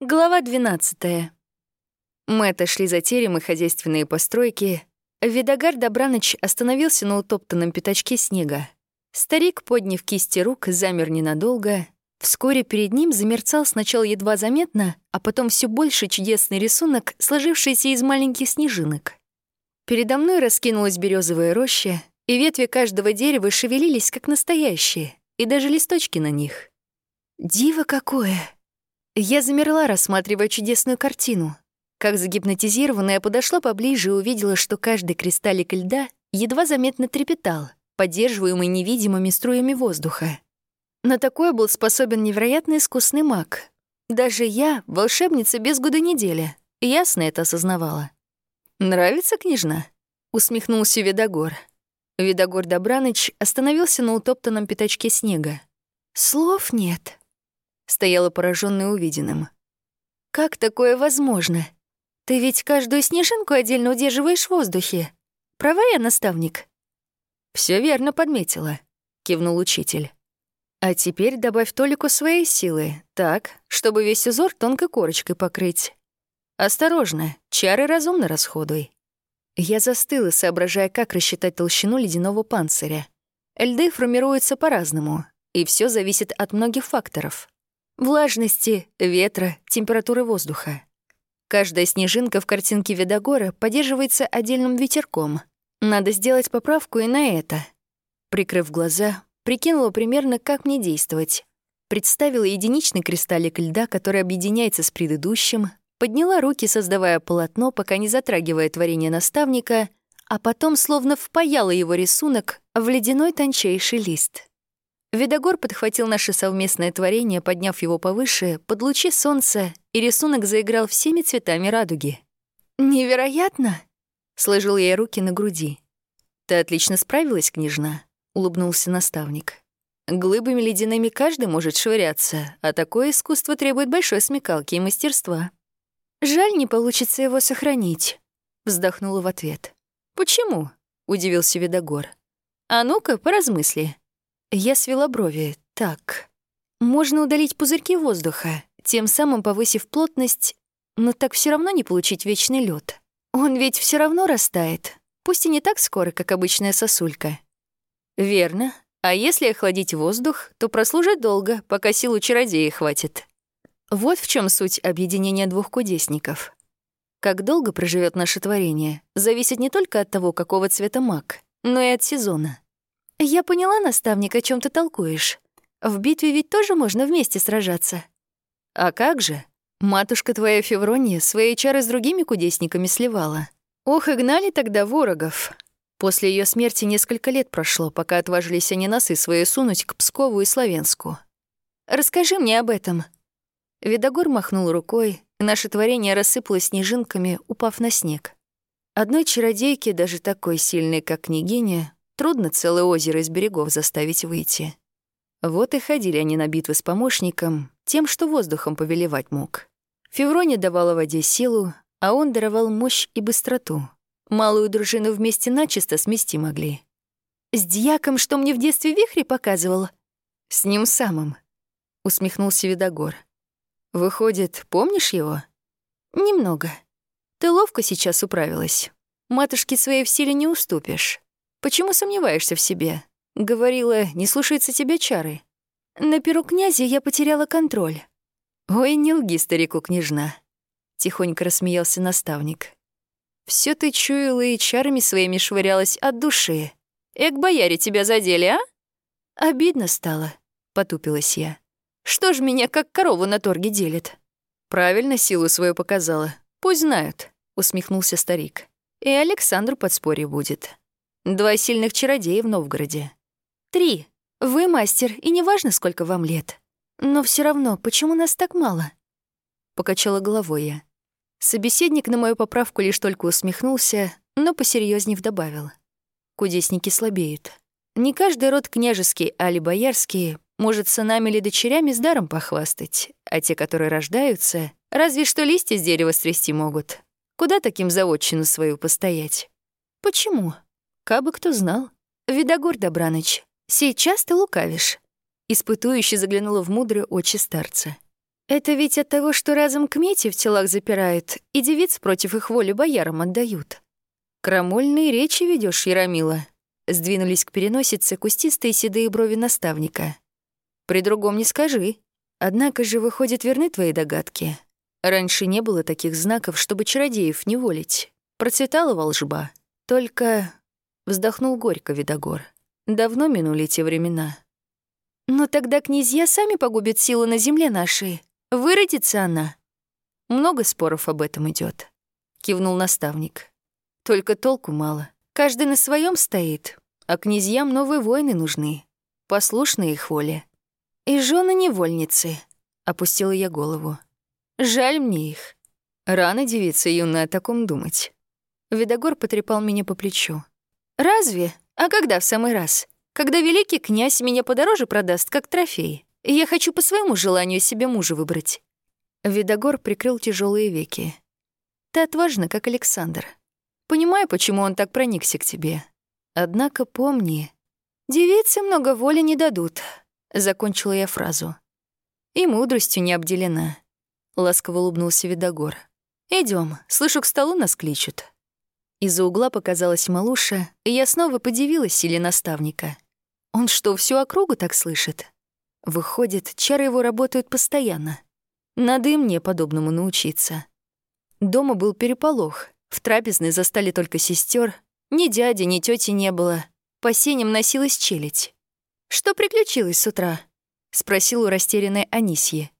Глава 12. Мы отошли за терем и хозяйственные постройки. Видогар Добраныч остановился на утоптанном пятачке снега. Старик, подняв кисти рук, замер ненадолго. Вскоре перед ним замерцал сначала едва заметно, а потом все больше чудесный рисунок, сложившийся из маленьких снежинок. Передо мной раскинулась березовая роща, и ветви каждого дерева шевелились, как настоящие, и даже листочки на них. «Диво какое!» Я замерла, рассматривая чудесную картину. Как загипнотизированная подошла поближе и увидела, что каждый кристаллик льда едва заметно трепетал, поддерживаемый невидимыми струями воздуха. На такое был способен невероятно искусный маг. Даже я, волшебница без года недели, ясно это осознавала. «Нравится, княжна?» — усмехнулся Видогор. Видогор Добраныч остановился на утоптанном пятачке снега. «Слов нет», стояла пораженная увиденным. «Как такое возможно? Ты ведь каждую снежинку отдельно удерживаешь в воздухе. Права я, наставник?» Все верно подметила», — кивнул учитель. «А теперь добавь толику своей силы, так, чтобы весь узор тонкой корочкой покрыть. Осторожно, чары разумно расходуй». Я застыла, соображая, как рассчитать толщину ледяного панциря. Льды формируются по-разному, и все зависит от многих факторов влажности, ветра, температуры воздуха. Каждая снежинка в картинке Видогора поддерживается отдельным ветерком. Надо сделать поправку и на это. Прикрыв глаза, прикинула примерно, как мне действовать. Представила единичный кристаллик льда, который объединяется с предыдущим, подняла руки, создавая полотно, пока не затрагивая творение наставника, а потом словно впаяла его рисунок в ледяной тончайший лист. Видогор подхватил наше совместное творение, подняв его повыше, под лучи солнца, и рисунок заиграл всеми цветами радуги. «Невероятно!» — сложил я руки на груди. «Ты отлично справилась, княжна», — улыбнулся наставник. «Глыбами ледяными каждый может швыряться, а такое искусство требует большой смекалки и мастерства». «Жаль, не получится его сохранить», — вздохнула в ответ. «Почему?» — удивился Видогор. «А ну-ка, поразмысли». Я свела брови. Так. Можно удалить пузырьки воздуха, тем самым повысив плотность, но так все равно не получить вечный лед. Он ведь все равно растает, пусть и не так скоро, как обычная сосулька. Верно. А если охладить воздух, то прослужит долго, пока силу чародея хватит. Вот в чем суть объединения двух кудесников. Как долго проживет наше творение, зависит не только от того, какого цвета маг, но и от сезона. «Я поняла, наставник, о чем ты толкуешь. В битве ведь тоже можно вместе сражаться». «А как же? Матушка твоя Феврония свои чары с другими кудесниками сливала. Ох, и гнали тогда ворогов. После ее смерти несколько лет прошло, пока отважились они носы свои сунуть к Пскову и Славянску. Расскажи мне об этом». Видогор махнул рукой, и наше творение рассыпалось снежинками, упав на снег. Одной чародейке, даже такой сильной, как княгиня, Трудно целое озеро из берегов заставить выйти. Вот и ходили они на битвы с помощником, тем, что воздухом повелевать мог. Феврония давала воде силу, а он даровал мощь и быстроту. Малую дружину вместе начисто смести могли. «С дьяком, что мне в детстве вихри показывал?» «С ним самым», — усмехнулся Видогор. «Выходит, помнишь его?» «Немного. Ты ловко сейчас управилась. Матушке своей в силе не уступишь. Почему сомневаешься в себе? Говорила, не слушается тебя чары. На перу князя я потеряла контроль. Ой, не лги старику, княжна. Тихонько рассмеялся наставник. Все ты чуяла и чарами своими швырялась от души. Эк, бояре тебя задели, а? Обидно стало, потупилась я. Что ж меня как корову на торге делит? Правильно силу свою показала. Пусть знают, усмехнулся старик. И Александру подспорье будет. Два сильных чародея в Новгороде. Три. Вы мастер, и неважно, сколько вам лет. Но все равно, почему нас так мало? Покачала головой я. Собеседник на мою поправку лишь только усмехнулся, но посерьезнее добавил. Кудесники слабеют. Не каждый род княжеский, али боярский может сынами или дочерями с даром похвастать, а те, которые рождаются, разве что листья с дерева стрясти могут. Куда таким за отчину свою постоять? Почему? Кабы кто знал. Видогор Добраныч, сейчас ты лукавишь. Испытующе заглянула в мудрые очи старца. Это ведь от того, что разом кмети в телах запирают и девиц против их воли боярам отдают. Крамольные речи ведешь, Яромила. Сдвинулись к переносице кустистые седые брови наставника. При другом не скажи. Однако же, выходит, верны твои догадки. Раньше не было таких знаков, чтобы чародеев не волить. Процветала волжба. Только... Вздохнул горько Видогор. Давно минули те времена. Но тогда князья сами погубят силу на земле нашей. Выродится она. Много споров об этом идет. Кивнул наставник. Только толку мало. Каждый на своем стоит, а князьям новые воины нужны. Послушны их воле. И жены невольницы. Опустила я голову. Жаль мне их. Рано девица юная о таком думать. Видогор потрепал меня по плечу. «Разве? А когда в самый раз? Когда великий князь меня подороже продаст, как трофей. Я хочу по своему желанию себе мужа выбрать». Видогор прикрыл тяжелые веки. «Ты отважна, как Александр. Понимаю, почему он так проникся к тебе. Однако помни, девицы много воли не дадут», — закончила я фразу. «И мудростью не обделена», — ласково улыбнулся Видогор. Идем, слышу, к столу нас кличут». Из-за угла показалась малуша, и я снова подивилась силе наставника. Он что, всю округу так слышит? Выходит, чары его работают постоянно. Надо и мне подобному научиться. Дома был переполох. В трапезной застали только сестер. Ни дяди, ни тети не было. По сеням носилась челядь. «Что приключилось с утра?» — спросил у растерянной Анисьи.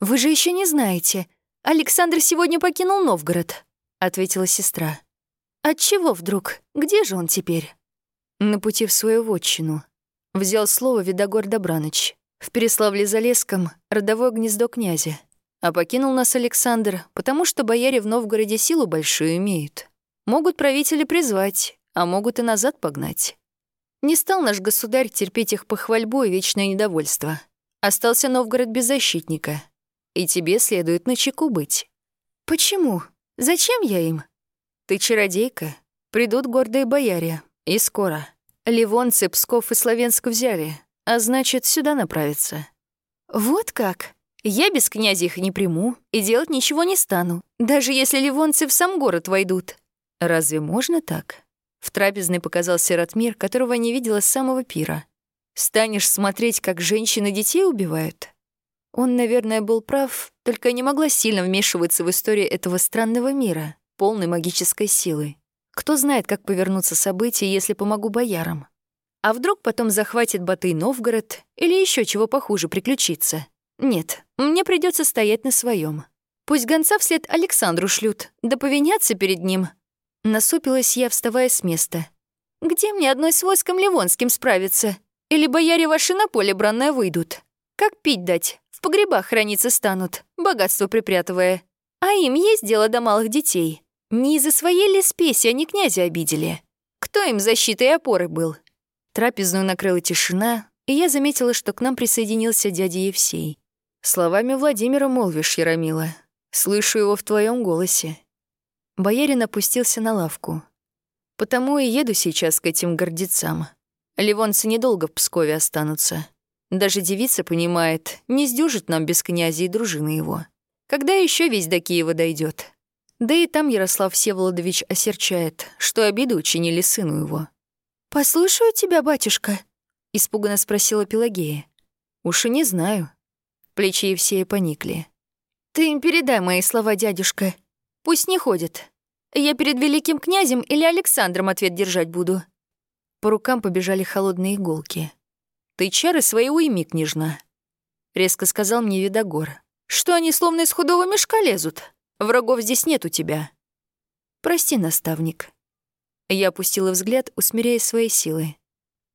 «Вы же еще не знаете. Александр сегодня покинул Новгород», — ответила сестра. «Отчего вдруг? Где же он теперь?» «На пути в свою вотчину», — взял слово Видогор Добраныч. «В Переславле-Залесском родовое гнездо князя. А покинул нас Александр, потому что бояре в Новгороде силу большую имеют. Могут правители призвать, а могут и назад погнать. Не стал наш государь терпеть их похвальбу и вечное недовольство. Остался Новгород без защитника. И тебе следует на чеку быть. Почему? Зачем я им? Ты чародейка. Придут гордые бояре. И скоро. Ливонцы, Псков и Славянск взяли, а значит, сюда направятся. Вот как? Я без князя их не приму и делать ничего не стану, даже если ливонцы в сам город войдут. Разве можно так? В трапезной показался Ратмир, которого не видела с самого пира. Станешь смотреть, как женщины детей убивают? Он, наверное, был прав, только не могла сильно вмешиваться в историю этого странного мира, полной магической силы. Кто знает, как повернутся события, если помогу боярам? А вдруг потом захватит Батый Новгород или еще чего похуже приключится? Нет, мне придется стоять на своем. Пусть гонца вслед Александру шлют, да повиняться перед ним. Насупилась я, вставая с места. Где мне одной с войском Ливонским справиться? Или бояре ваши на поле бранное выйдут? Как пить дать? В погребах храниться станут, богатство припрятывая. А им есть дело до малых детей. Не из-за своей ли спеси они князя обидели? Кто им защитой и опорой был? Трапезную накрыла тишина, и я заметила, что к нам присоединился дядя Евсей. Словами Владимира молвишь, Яромила. Слышу его в твоем голосе. Боярин опустился на лавку. Потому и еду сейчас к этим гордецам. Ливонцы недолго в Пскове останутся. Даже девица понимает, не сдюжит нам без князя и дружины его. Когда еще весь до Киева дойдет? Да и там Ярослав Всеволодович осерчает, что обиды учинили сыну его. «Послушаю тебя, батюшка?» — испуганно спросила Пелагея. «Уж и не знаю. Плечи Евсея поникли. «Ты им передай мои слова, дядюшка. Пусть не ходят. Я перед великим князем или Александром ответ держать буду». По рукам побежали холодные иголки. «Ты чары свои уйми, княжна», — резко сказал мне Видогор. «Что они словно из худого мешка лезут? Врагов здесь нет у тебя». «Прости, наставник». Я опустила взгляд, усмиряя свои силы.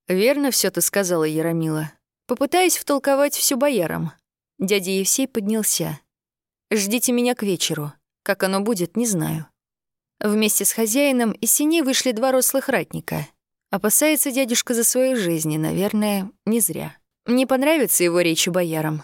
«Верно все ты сказала, Яромила. Попытаюсь втолковать всю боярам. Дядя Евсей поднялся. «Ждите меня к вечеру. Как оно будет, не знаю». Вместе с хозяином из синей вышли два рослых ратника. Опасается дядюшка за свою жизнь, наверное, не зря. Не понравится его речи боярам.